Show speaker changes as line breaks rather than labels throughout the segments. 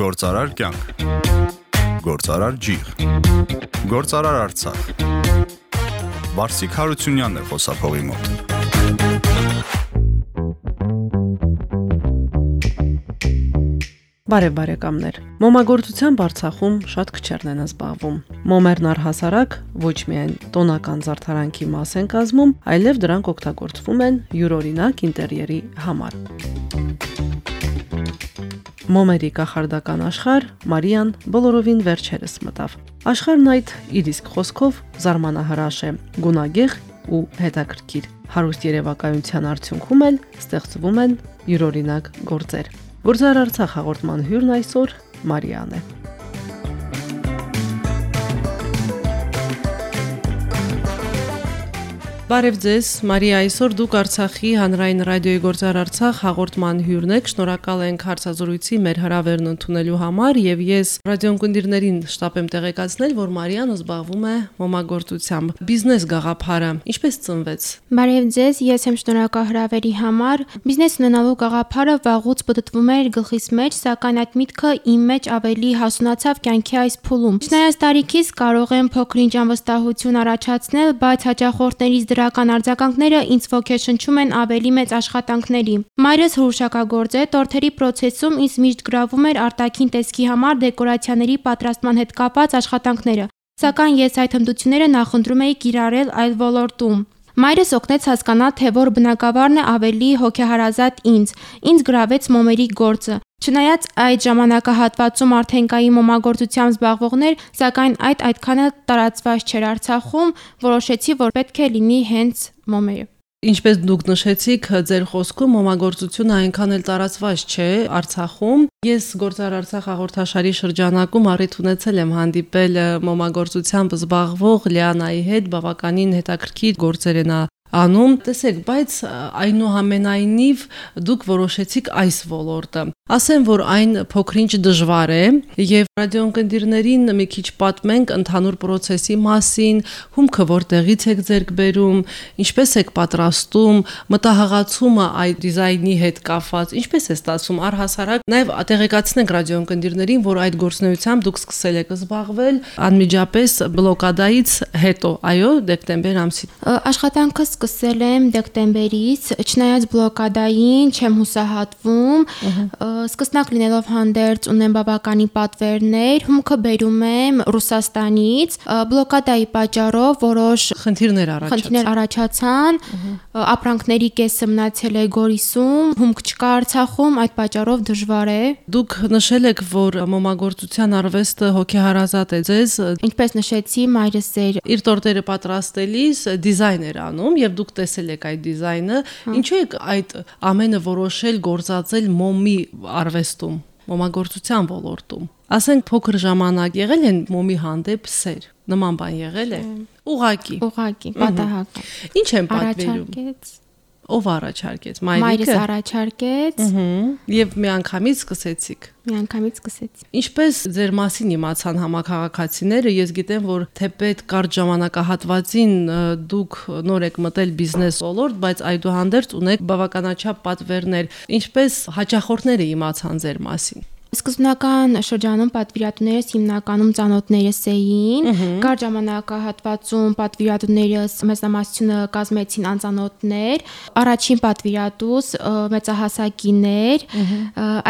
Գործարար կյանք։ Գործարար ջիղ։ Գործարար Արցախ։ Վարսիկ Հարությունյանն է խոսափողի մոտ։
Բարև բարեկամներ։ Մոմագործությամբ Արցախում շատ քչերն են զբաղվում։ Մոմերն առհասարակ ոչ միայն տոնական զարդարանքի մաս են կազմում, այլև դրանք օգտագործվում են յուրօրինակ ինտերիերի համար։ Մոմերի կախարդական աշխարհ Մարիան բոլորովին վերջերս մտավ։ Աշխարհն այդ իր իսկ խոսքով զարմանահրաշ է, գունագեղ ու հետաքրքիր։ Հարուստ երևակայության արդյունքում էլ ստեղծվում են յուրօրինակ գործեր։ Գործար Արցախ հաղորդման հյուրն այսօր Մարիան է։ Բարև ձեզ, Մարիա, այսօր դուք Արցախի հանրային ռադիոյի գործար Արցախ հաղորդման հյուրն եք։ Շնորհակալ ենք հարցազրույցի մեր հրավերն ընդունելու համար եւ ես ռադիոընկերներին շտապ եմ տեղեկացնել, որ Մարիան զբաղվում է մոմագործությամբ։ Բիզնես գաղափարը ինչպես ծնվեց։
Բարև ձեզ, ես եմ շնորհակալ հրավերի համար։ Բիզնես ունենալու գաղափարը վաղուց պտտվում էր գլխիս մեջ, սակայն այդ միտքը իմ մեջ ավելի հասունացավ կյանքի այս փուլում։ Չնայած տարիքից կարող եմ փոքրինչ անվստահություն առաջացնել, բայց հաճախորդներից դրական արձագանքները ինձ ոգեշնչում են ավելի մեծ աշխատանքների։ Մայրս հրուշակագործ է, տորթերի process-ում ինձ միշտ գրավում էր արտաքին տեսքի համար դեկորացիաների պատրաստման հետ կապած աշխատանքները։ Սակայն ես այդ հմտությունները նախընտրում էի կիրառել այլ ոլորտում։ Մայրս օգնեց հասկանալ, թե որ բնակավարն է ավելի հոգեհարազատ ինձ։ Ինձ գրավեց մոմերի գործը։ Չնայած այդ ժամանակահատվածում արդեն կային մոմագործությամբ զբաղվողներ, սակայն այդ այդքան էլ տարածված չէր Արցախում, որոշեցի, որ պետք է լինի հենց մոմերը։
Ինչպես դուք նշեցիք, ձեր խոսքում մոմագործությունը այնքան էլ տարածված չէ Արցախում։ Ես Գործար Արցախ հաղորդաշարի շրջանակում առիթ ունեցել եմ հանդիպել մոմագործությամբ զբաղվող Լիանայի հետ, բավականին հետաքրքիր գործեր են անում։ Տեսեք, բայց այնուհամենայնիվ դուք որոշեցիք այս ոլորտը։ Ասեմ, որ այն փոքրինչ դժվար է եւ ռադիոընկերներին մի քիչ պատմենք ընդհանուր process-ի մասին, հումքը որտեղից եք ձերկ բերում, ինչպես եք պատրաստում, մտահղացումը այդ դիզայնի հետ կապված, ինչպես է ստացվում առհասարակ։ Նաեւ տեղեկացնենք ռադիոընկերներին, որ այդ գործնեությամբ դուք սկսել եք զբաղվել անմիջապես բլոկադայից հետո, այո, դեկտեմբեր ամսին։
Աշխատանքը սկսել եմ դեկտեմբերից, չնայած բլոկադային չեմ հուսահատվում, սկսնակ լինելով հանդերձ ունեմ բավականի պատվերներ, հումքը բերում եմ Ռուսաստանից, բլոկադայի պատճառով որոշ
խնդիրներ առաջացան։
Խնդիրներ առաջացան, ապրանքների կեսը մնացել է Գորիսում, հումք չկա Արցախում, այդ պատճառով դժվար է։
Դուք նշել եք, որ մոմագործության արվեստը հոգեհարազատ է ձեզ,
Ինչպես նշեցի, մայրս էր
իր տորտերը պատրաստելիս դիզայն էր անում եւ դուք տեսել եք այդ դիզայնը, ինչու եք այդ ամենը որոշել գործածել մոմի արվեստում, մոմագործության ոլորտում։ Ասենք փոքր ժամանակ եղել են մոմի հանդեպ սեր։ Նման բան եղել է։ Ուղակի։
ուղակի պատահական։
Ինչ են պատվիրում։
Առաջարկեց
Ով առաջարկեց։
Մայրս
Մայրիկը։
առաջարկեց,
Ահա։ Եվ միանգամից սկսեցիք։
միանգամից սկսեց։
Ինչպես ձեր մասին իմացան համակարգացիները, ես գիտեմ, որ թեպետ կարճ ժամանակահատվածին դուք նոր եք մտել բիզնես ոլորտ, բայց այդուհանդերձ ունեք բավականաչափ պատվերներ։ Ինչպես հաճախորդները իմացան ձեր մասին։
Սկզբնական շրջանում պատվիրատուներս հիմնականում ծանոթներս էին։ Կար ժամանակահատվածում պատվիրատուներս մեծամասնությունը կազմեցին անծանոթներ։ Առաջին պատվիրատուս մեծահասակիներ։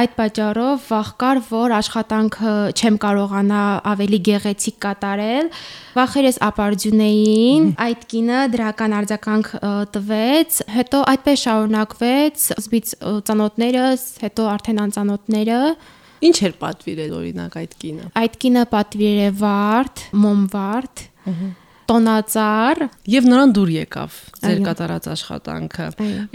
Այդ պատճառով վախ կար, որ աշխատանքը չեմ կարողանա ավելի գեղեցիկ կատարել։ Վախերս ապարդյուն էին։ Այդ կինը դրական արձագանք տվեց, հետո այդպես շարունակվեց, սկզբից ը, ծանոթներս, հետո արդեն անծանոթները։
Ինչ էր պատվիրել օրինակ այդ կինը։
Այդ կինը պատվիրել է վարդ, մոմվարդ, տոնածառ,
Եվ նրան դուր եկավ ձեր կատարած աշխատանքը։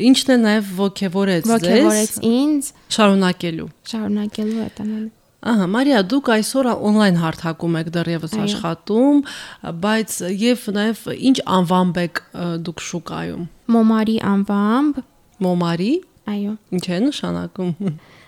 Ինչն է ողջևորեց
ոգևորեց
ձեզ
ինձ
շարունակելու։
շարունակելու այդ ամենը։
Ահա, Մարիա, դուք այսօր on-line հարթակում եք դեռևս աշխատում, բայց եւ նաև ինչ անվամբ եք դուք շուկայում։
Մոմարի անվամբ,
Մոմարի,
այո։
ինչ է նշանակում։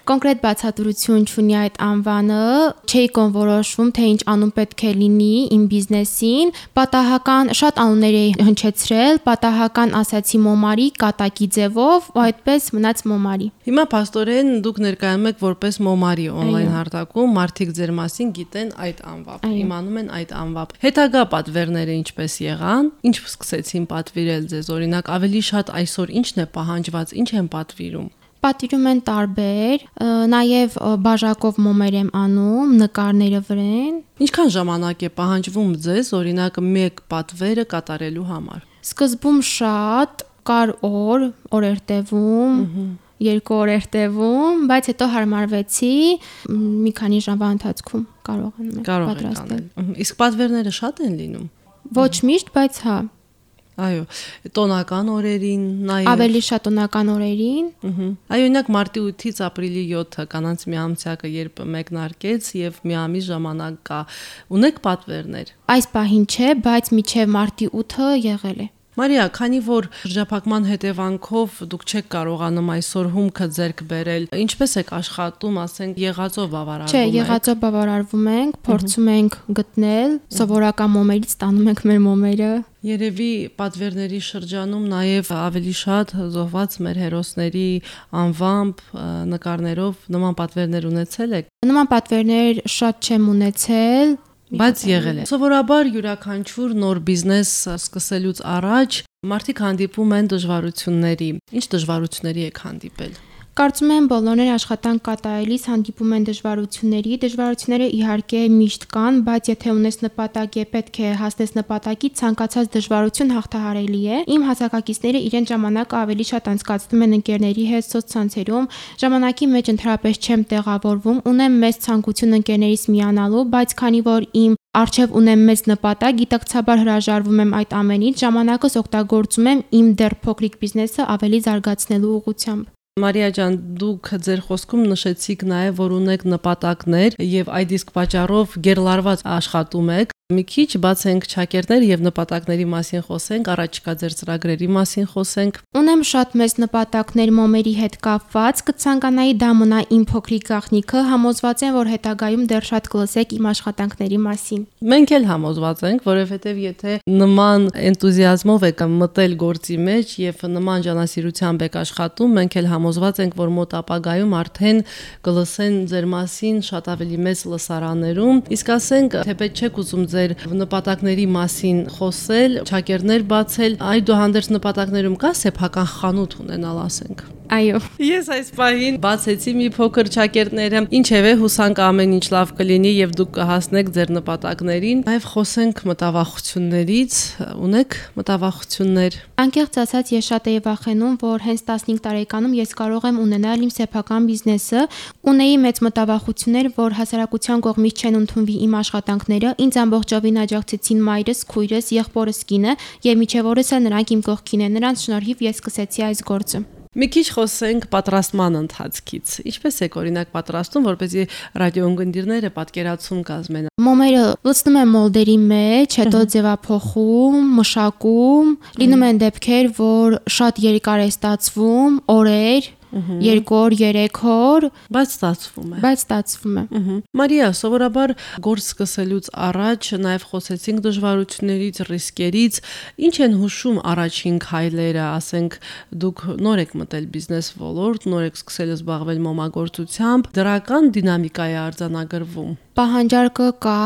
կոնկրետ բացատրություն չունի այդ անվանը, չէի կոնորոշվում, թե ինչ անուն պետք է լինի իմ բիզնեսին։ Պատահական շատ անուններ էի հնչեցրել, պատահական ասացի Մոմարի կատակի ձևով, ու այդպես մնաց Մոմարի։
Հիմա փաստորեն դուք ներկայանում եք որպես Մոմարի on-line հարթակում, մարդիկ ձեր մասին գիտեն այդ անվամբ, իմանում են այդ անվամբ։ Հետագա պատվերները ինչպես եղան, ինչ սկսեցին պատվիրել ձեզ, օրինակ ավելի շատ այսօր ինչն է պահանջված, ինչ են պատվիրում
պատիրում են տարբեր, նաև բաժակով մոմեր եմ անում, նկարները վրեն։
Ինչքան ժամանակ է պահանջվում ձեզ օրինակ մեկ պատվերը կատարելու համար։
Սկզբում շատ կար օր, օրեր տևում, երկու օրեր տևում, բայց հետո հարմարվեցի մի քանի ժամվա ընթացքում կարողանում եմ
պատրաստել։ Իսկ պատվերները շատ են լինում։
Ոչ միշտ, բայց հա
Այո, տոնական օրերին նաև
ավելի շատ տոնական օրերին։
Ահա։ Այո, օրինակ մարտի 8-ից ապրիլի 7-ը կանանց միամսյակը երբ մեկնարկեց եւ մի ամիս ժամանակ կա։ Ունեք պատվերներ։
Այս պահին չէ, բայց միջև մարտի 8-ը եղել է։
Մարիա, քանի որ շրջափակման հետևանքով դուք չեք կարողանում այսօր հումքը ձեռք բերել, ինչպես եք աշխատում, ասենք, եղածով բավարարվում
եք։ Չէ, եղածով բավարարվում ենք, փորձում ենք գտնել, սովորական մոմերից ստանում ենք մեր մոմերը։
Երևի պատվերների շրջանում նաև ավելի շատ զոհված մեր հերոսների անվամբ նկարներով նման պատվերներ ունեցել եք։
Նման պատվերներ շատ չեմ ունեցել,
Բայց եղել է։ Սովորաբար յուրաքանչյուր նոր բիզնես սկսելուց առաջ մարդիկ հանդիպում են դժվարությունների։ Ինչ դժվարությունների եք հանդիպել։
Կարծում եմ բոլորներ աշխատանք կատարելիս հանդիպում են դժվարությունների։ Դժվարությունները իհարկե միշտ կան, բայց եթե ունես նպատակ եւ պետք է հասնես նպատակի, ցանկացած դժվարություն հաղթահարելի է։ Իմ հասակակիցները իրեն ժամանակը ավելի շատ անցկացնում են ընկերների հետ սոցցանցերում, ժամանակի մեջ ընդհանրապես չեմ տեղավորվում, ունեմ մեծ ցանկություն ընկերներից միանալու, բայց քանի որ իմ Արչև ունեմ մեծ նպատակ, գիտակցաբար հրաժարվում եմ այդ ամենից, ժամանակս օգտագործում եմ իմ դեռ փոքրիկ բիզնեսը ավելի զարգացնելու ուղղությամբ։
Մարիա ջան, դուք ձեր խոսքում նշեցիք նաև, որ ունեք նպատակներ եւ այդ իսկ պատճառով գերլարված աշխատում եք։ Մի քիչ բացենք ճակերտներ եւ նպատակների մասին խոսենք, առաջիկա ձեր ծրագրերի մասին խոսենք։
Ունեմ շատ մեծ նպատակներ մոմերի հետ կապված, կցանկանայի դա մնա իմ փոքրիկ գաղտնիքը, համոզված եմ, որ հետագայում դեռ շատ կլսեք իմ աշխատանքների մասին։
Մենք էլ համոզված ենք, որովհետեւ եթե նման էնտուզիազմով եք մտել գործի մեջ եւ նման ջանասիրությամբ եք աշխատում, մենք էլ համոզված ենք, որ մոտ ապագայում արդեն կլսեն ձեր մասին շատ ավելի մեծ լսարաններում։ Իսկ ասենք, թեպետ չեք ուզում ձեր նպատակների մասին խոսել, ճակերներ բացել, այդուհանդերձ նպատակներում կա սեփական խանութ ունենալ, ասենք։
Այո։
Ես այս պահին բացեցի մի փոքր ճակերտները, ինչևէ հուսանք ամեն ինչ լավ կլինի եւ դուք կհասնեք ձեր նպատակներին։ Նաեւ խոսենք մտավախություններից, ունեք մտավախություններ։
Անկեղծ ասած, ես շատ էի վախենում, որ հենց 15 տարեկանում ես կարող եմ ունենալ իմ սեփական բիզնեսը։ Ունեի մեծ մտավախություններ, որ հասարակության կողմից չեն ընդունվի իմ աշխատանքները։ Ինձ ամբողջովին աջակցեցին մայրս, քույրս, եղբորս կինը եւ միջև օրս էլ նրանք իմ կողքին են։ Նրանց շնորհիվ ես սկսեցի այս գործը։
Մի քիչ խոսենք պատրաստման ընթացքից։ Ինչպես է օրինակ պատրաստում, որպեսզի ռադիոընկերները պատկերացում կազմեն։
Մոմերը լցնում են մոլդերի մեջ, հետո ձևափոխում, մշակում։ Լինում են դեպքեր, որ շատ երկար է ստացվում, օրեր, 2 օր, 3 օր,
բայց ստացվում է։
Բայց ստացվում է։
Մարիա, սովորաբար գործ սկսելուց առաջ նաև խոսեցինք դժվարություններից, ռիսկերից, ինչ են հուշում առաջին քայլերը, ասենք դուք նոր եք մտել բիզնես ոլորտ, նոր եք սկսել զբաղվել մոմագործությամբ, դրական դինամիկա է արձանագրվում։
Պահանջարկը կա,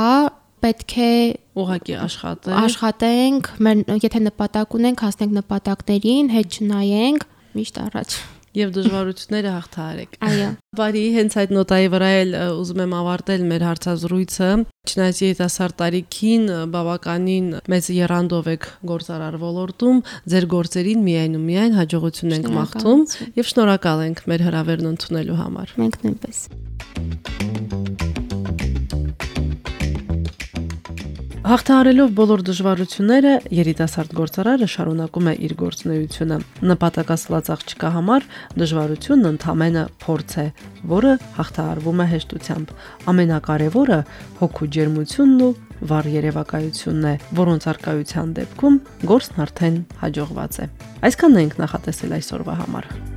պետք է
ուղակի աշխատենք։
Աշխատենք, մեր եթե նպատակ ունենք, հասնենք նպատակներին, հետ չնայենք, միշտ առաջ
եւ դժվարությունները հաղթահարեք։
Այո։
Բարի, հենց այդ նոտայի վրա էլ ուզում եմ ավարտել մեր հարցազրույցը։ Չնայած երիտասարդ տարիքին բավականին մեծ երանդով եք գործարար ոլորտում, ձեր գործերին միայն ու միայն հաջողություն ենք մաղթում եւ շնորհակալ ենք մեր հրավերն ընդունելու համար։
Մենք նույնպես։
Հաղթահարելով բոլոր դժվարությունները, երիտասարդ գործարարը շարունակում է իր գործունեությունը։ Նպատակասլաց աղջկա համար դժվարությունն ընդամենը փորձ է, որը հաղթահարվում է հեշտությամբ։ Ամենակարևորը հոգու ջերմությունն ու վառ երևակայությունն է, որոնց արկայության դեպքում գործն արդեն հաջողված է։ Այսքանն ենք նախատեսել այսօրվա համար։